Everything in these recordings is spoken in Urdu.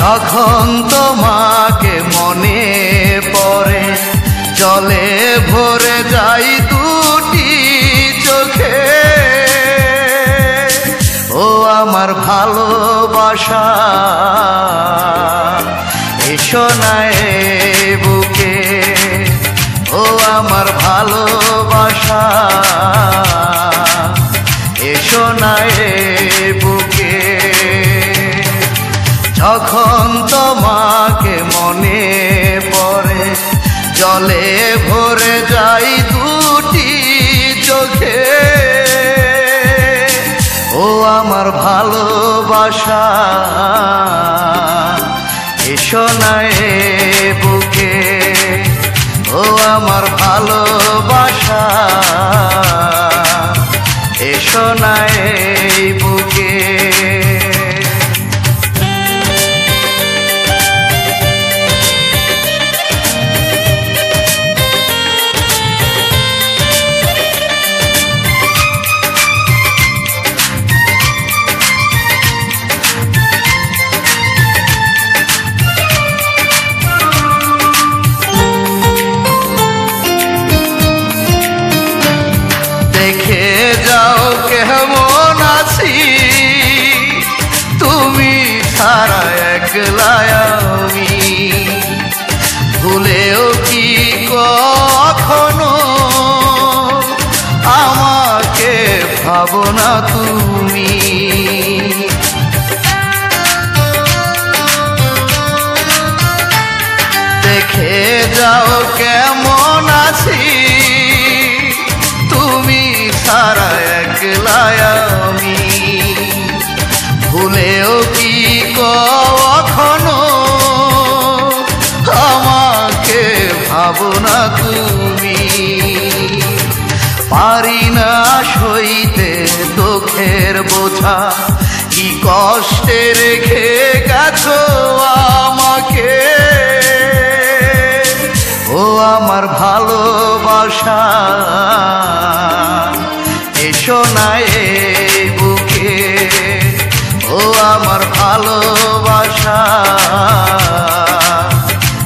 تک تو ما کے من پڑے چلے بھر جائے دو ہمارے ایسوائے بوکے او ہمارا جائے دو ہمار ایسو نئے بوکے وہ ہمارے لوگی کو پونا تم بھا کس رکھے گا وہ نئے بوکے امار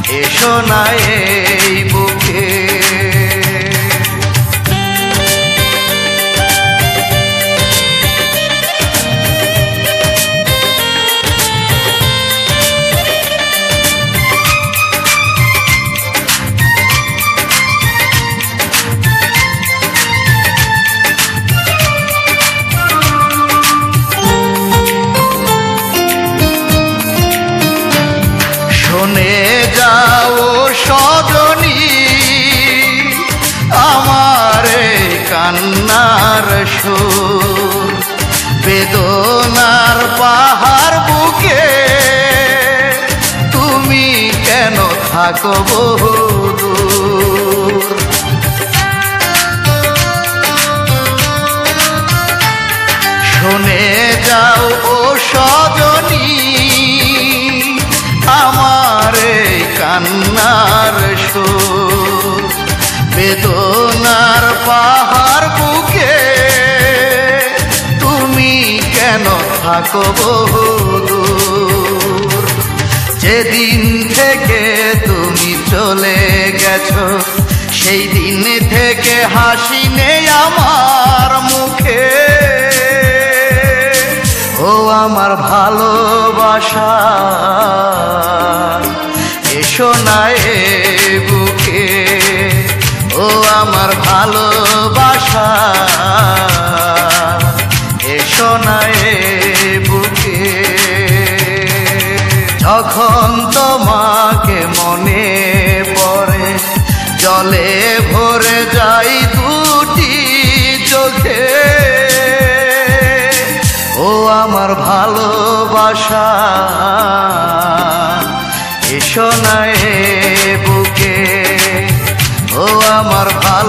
ایسو نئے جاؤ سز ہمارے کانار سو بےدن پہاڑ پوکے تم کہا بہت دن تم چلے گی دن ہاس ہمارے اوار بسا ایسو نئے بوکے وہ ہمارے بال بسا شو نئے بوکے وہ ہمارا